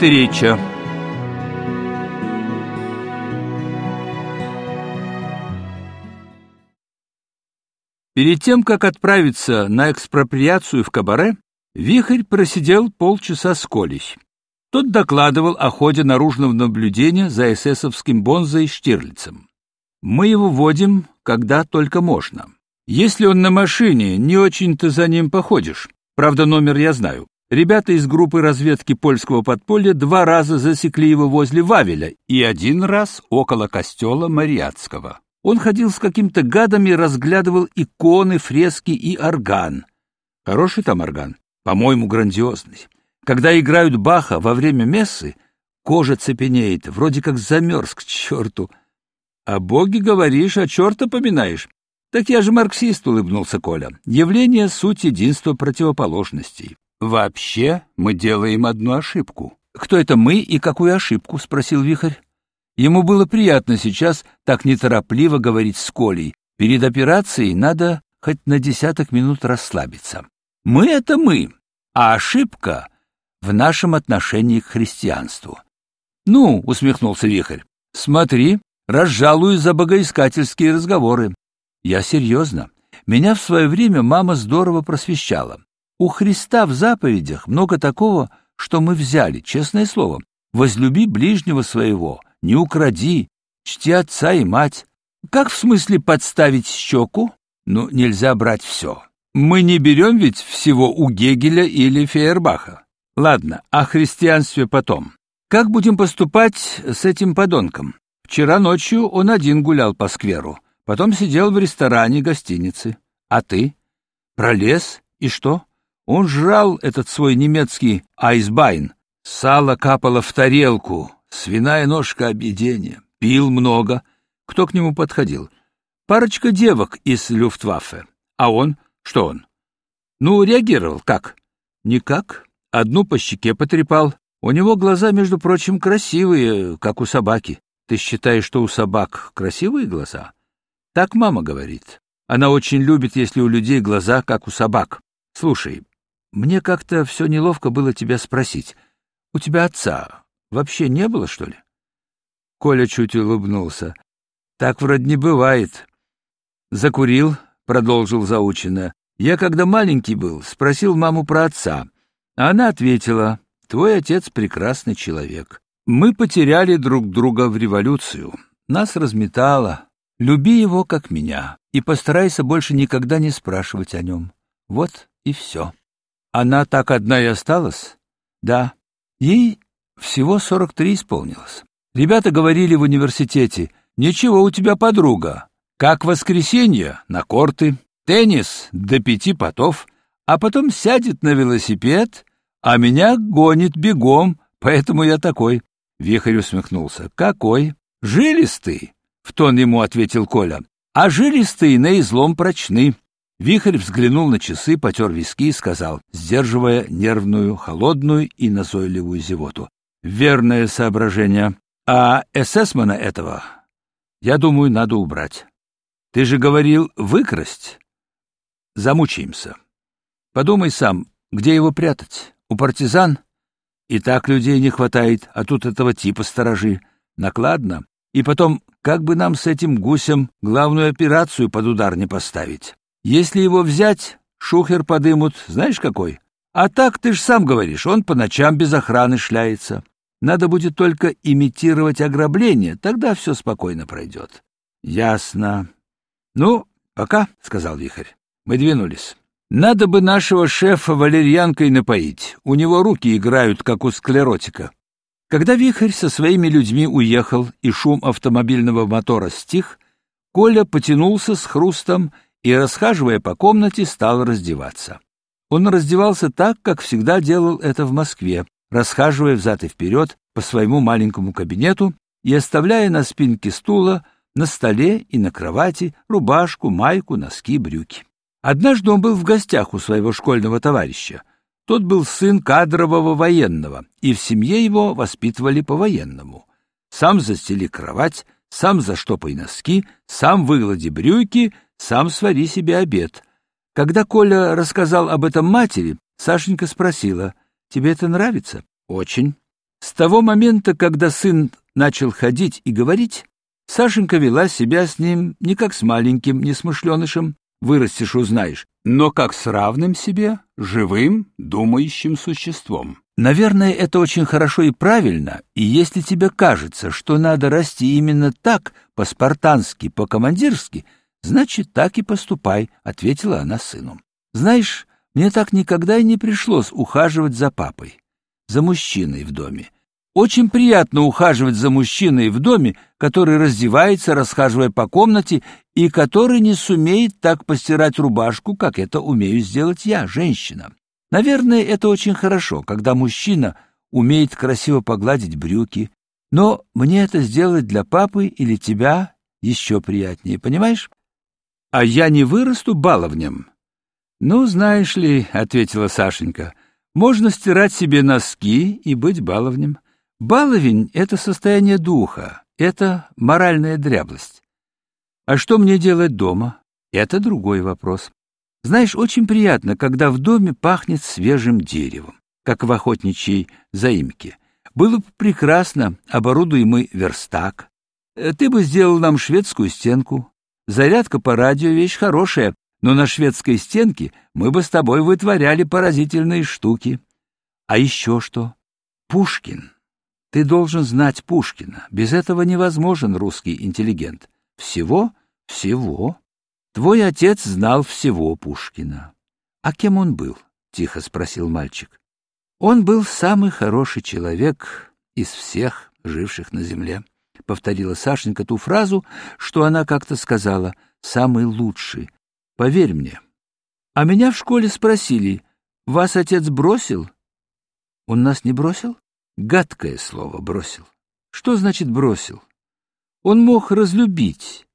Встреча Перед тем, как отправиться на экспроприацию в кабаре, Вихрь просидел полчаса с Колей. Тот докладывал о ходе наружного наблюдения за эсэсовским Бонзой Штирлицем. «Мы его водим, когда только можно. Если он на машине, не очень-то за ним походишь. Правда, номер я знаю. Ребята из группы разведки польского подполья два раза засекли его возле Вавеля и один раз около костела Мариатского. Он ходил с каким-то гадом и разглядывал иконы, фрески и орган. Хороший там орган, по-моему, грандиозный. Когда играют Баха во время мессы, кожа цепенеет, вроде как замерз к черту. О боге говоришь, а черта поминаешь. Так я же марксист, улыбнулся Коля. Явление — суть единства противоположностей. Вообще мы делаем одну ошибку. Кто это мы и какую ошибку? спросил Вихрь. Ему было приятно сейчас так неторопливо говорить с Колей. Перед операцией надо хоть на десяток минут расслабиться. Мы — это мы, а ошибка в нашем отношении к христианству. «Ну», — усмехнулся Вихрь, — «смотри, разжалую за богоискательские разговоры. Я серьезно. Меня в свое время мама здорово просвещала. У Христа в заповедях много такого, что мы взяли, честное слово. Возлюби ближнего своего, не укради, чти отца и мать. Как в смысле подставить щеку? Ну, нельзя брать все. Мы не берем ведь всего у Гегеля или Фейербаха. Ладно, о христианстве потом. Как будем поступать с этим подонком? Вчера ночью он один гулял по скверу, потом сидел в ресторане гостиницы. А ты? Пролез? И что? Он жрал этот свой немецкий айсбайн. Сало капало в тарелку, свиная ножка объедения, пил много. Кто к нему подходил? Парочка девок из Люфтваффе. А он? Что он? Ну, реагировал как? Никак. Одну по щеке потрепал. У него глаза, между прочим, красивые, как у собаки. Ты считаешь, что у собак красивые глаза? Так мама говорит. Она очень любит, если у людей глаза, как у собак. Слушай, мне как-то все неловко было тебя спросить. У тебя отца вообще не было, что ли? Коля чуть улыбнулся. Так вроде не бывает. Закурил, продолжил заучено. Я, когда маленький был, спросил маму про отца. Она ответила, твой отец прекрасный человек. Мы потеряли друг друга в революцию. Нас разметало. Люби его, как меня, и постарайся больше никогда не спрашивать о нем. Вот и все. Она так одна и осталась? Да. Ей всего сорок три исполнилось. Ребята говорили в университете, ничего у тебя подруга. Как воскресенье, на корты, теннис до пяти потов, а потом сядет на велосипед, а меня гонит бегом, поэтому я такой. Вихрь усмехнулся. Какой? Жилистый, в тон ему ответил Коля. А жилистые на излом прочны. Вихрь взглянул на часы, потер виски и сказал, сдерживая нервную, холодную и назойливую зевоту. «Верное соображение. А эсэсмана этого, я думаю, надо убрать. Ты же говорил выкрасть. Замучаемся. Подумай сам, где его прятать? У партизан? И так людей не хватает, а тут этого типа сторожи. Накладно. И потом, как бы нам с этим гусем главную операцию под удар не поставить? Если его взять, шухер подымут, знаешь какой? А так ты ж сам говоришь, он по ночам без охраны шляется. Надо будет только имитировать ограбление, тогда все спокойно пройдет. — Ясно. — Ну, пока, — сказал Вихрь. Мы двинулись. Надо бы нашего шефа валерьянкой напоить. У него руки играют, как у склеротика. Когда Вихрь со своими людьми уехал и шум автомобильного мотора стих, Коля потянулся с хрустом и, расхаживая по комнате, стал раздеваться. Он раздевался так, как всегда делал это в Москве, расхаживая взад и вперед по своему маленькому кабинету и оставляя на спинке стула, на столе и на кровати рубашку, майку, носки, брюки. Однажды он был в гостях у своего школьного товарища. Тот был сын кадрового военного, и в семье его воспитывали по-военному. Сам застели кровать, сам заштопай носки, сам выглади брюки, сам свари себе обед. Когда Коля рассказал об этом матери, Сашенька спросила, «Тебе это нравится?» «Очень». С того момента, когда сын начал ходить и говорить, Сашенька вела себя с ним не как с маленьким несмышленышем, вырастешь узнаешь, но как с равным себе, живым, думающим существом. Наверное, это очень хорошо и правильно, и если тебе кажется, что надо расти именно так, по-спартански, по-командирски, значит, так и поступай, — ответила она сыну. Знаешь, мне так никогда и не пришлось ухаживать за папой, за мужчиной в доме. Очень приятно ухаживать за мужчиной в доме, который раздевается, расхаживая по комнате, и который не сумеет так постирать рубашку, как это умею сделать я, женщина. Наверное, это очень хорошо, когда мужчина умеет красиво погладить брюки, но мне это сделать для папы или тебя еще приятнее, понимаешь? А я не вырасту баловнем. Ну, знаешь ли, — ответила Сашенька, — можно стирать себе носки и быть баловнем. Баловень — это состояние духа, это моральная дряблость. А что мне делать дома? Это другой вопрос. Знаешь, очень приятно, когда в доме пахнет свежим деревом, как в охотничьей заимке. Было бы прекрасно, оборудуемый верстак. Э, ты бы сделал нам шведскую стенку. Зарядка по радио — вещь хорошая, но на шведской стенке мы бы с тобой вытворяли поразительные штуки. А еще что? Пушкин. Ты должен знать Пушкина. Без этого невозможен русский интеллигент. Всего? Всего. Твой отец знал всего Пушкина. А кем он был? Тихо спросил мальчик. Он был самый хороший человек из всех живших на земле. Повторила Сашенька ту фразу, что она как-то сказала, самый лучший. Поверь мне. А меня в школе спросили, вас отец бросил? Он нас не бросил? Гадкое слово бросил. Что значит бросил? Он мог разлюбить.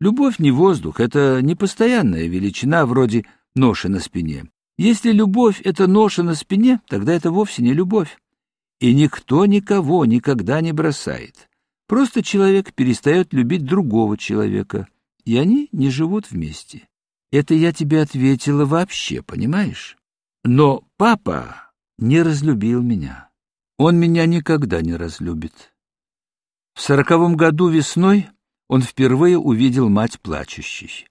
Любовь не воздух, это не постоянная величина вроде ноши на спине. Если любовь — это ноша на спине, тогда это вовсе не любовь. И никто никого никогда не бросает. Просто человек перестает любить другого человека, и они не живут вместе. Это я тебе ответила вообще, понимаешь? Но папа не разлюбил меня. Он меня никогда не разлюбит. В сороковом году весной он впервые увидел мать плачущей.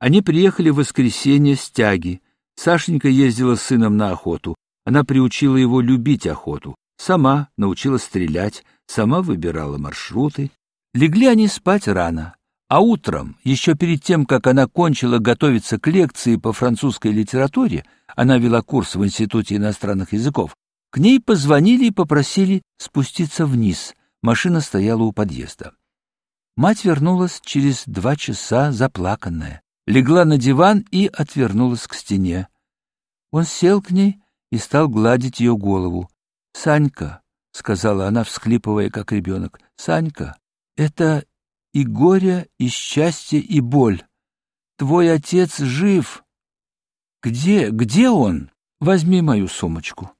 Они приехали в воскресенье с тяги. Сашенька ездила с сыном на охоту. Она приучила его любить охоту. Сама научила стрелять, сама выбирала маршруты. Легли они спать рано. А утром, еще перед тем, как она кончила готовиться к лекции по французской литературе, она вела курс в Институте иностранных языков, к ней позвонили и попросили спуститься вниз. Машина стояла у подъезда. Мать вернулась через два часа заплаканная, легла на диван и отвернулась к стене. Он сел к ней и стал гладить ее голову. — Санька, — сказала она, всхлипывая, как ребенок, — Санька, это и горе, и счастье, и боль. Твой отец жив. Где, где он? Возьми мою сумочку.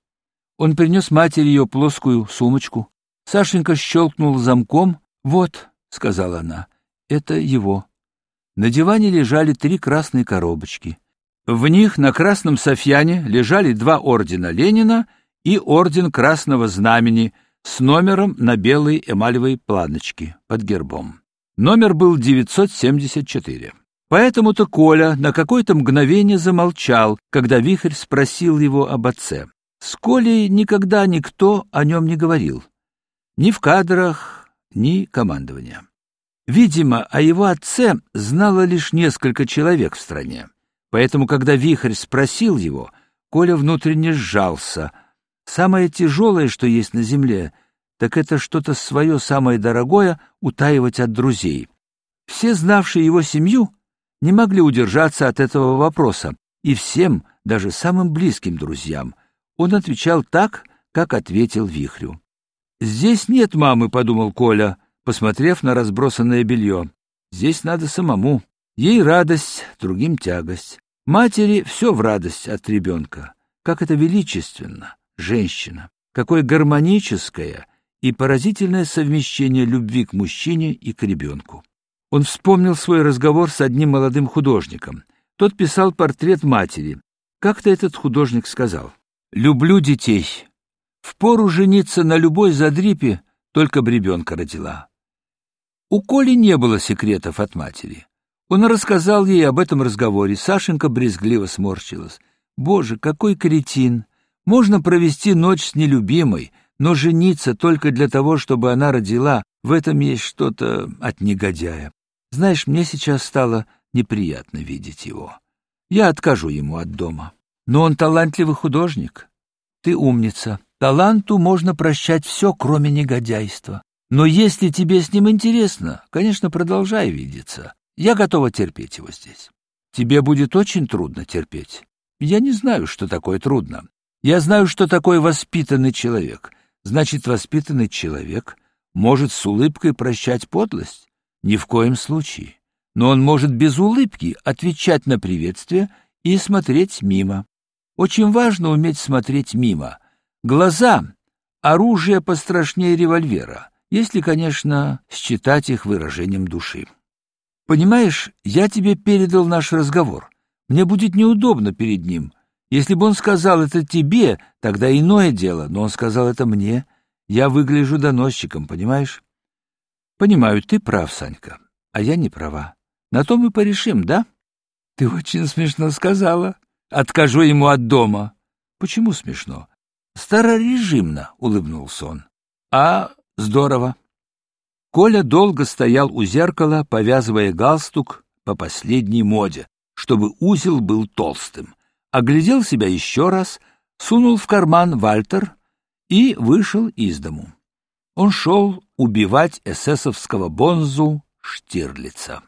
Он принес матери ее плоскую сумочку. Сашенька щелкнул замком. «Вот», — сказала она, — это его. На диване лежали три красные коробочки. В них на красном софьяне лежали два ордена Ленина и орден Красного Знамени с номером на белой эмалевой планочке под гербом. Номер был 974. Поэтому-то Коля на какое-то мгновение замолчал, когда Вихрь спросил его об отце. С Колей никогда никто о нем не говорил. Ни в кадрах, ни командования. Видимо, о его отце знало лишь несколько человек в стране. Поэтому, когда Вихрь спросил его, Коля внутренне сжался. Самое тяжелое, что есть на земле, так это что-то свое самое дорогое утаивать от друзей. Все, знавшие его семью, не могли удержаться от этого вопроса, и всем, даже самым близким друзьям, он отвечал так, как ответил Вихрю. «Здесь нет мамы», — подумал Коля, посмотрев на разбросанное белье. «Здесь надо самому. Ей радость, другим тягость. Матери все в радость от ребенка. Как это величественно, женщина. Какое гармоническое и поразительное совмещение любви к мужчине и к ребенку». Он вспомнил свой разговор с одним молодым художником. Тот писал портрет матери. Как-то этот художник сказал, «Люблю детей, Впору жениться на любой задрипе, только б ребенка родила. У Коли не было секретов от матери. Он рассказал ей об этом разговоре. Сашенька брезгливо сморщилась. «Боже, какой кретин! Можно провести ночь с нелюбимой, но жениться только для того, чтобы она родила, в этом есть что-то от негодяя. Знаешь, мне сейчас стало неприятно видеть его. Я откажу ему от дома. Но он талантливый художник. Ты умница. Таланту можно прощать все, кроме негодяйства. Но если тебе с ним интересно, конечно, продолжай видеться. Я готова терпеть его здесь. Тебе будет очень трудно терпеть. Я не знаю, что такое трудно. Я знаю, что такое воспитанный человек. Значит, воспитанный человек может с улыбкой прощать подлость? Ни в коем случае. Но он может без улыбки отвечать на приветствие и смотреть мимо. Очень важно уметь смотреть мимо. Глаза — оружие пострашнее револьвера, если, конечно, считать их выражением души. Понимаешь, я тебе передал наш разговор. Мне будет неудобно перед ним. Если бы он сказал это тебе, тогда иное дело, но он сказал это мне. Я выгляжу доносчиком, понимаешь? Понимаю, ты прав, Санька, а я не права. На то мы порешим, да? Ты очень смешно сказала. Откажу ему от дома. Почему смешно? Старорежимно, улыбнулся он. А, здорово. Коля долго стоял у зеркала, повязывая галстук по последней моде, чтобы узел был толстым. Оглядел себя еще раз, сунул в карман Вальтер и вышел из дому. Он шел убивать эсэсовского бонзу Штирлица.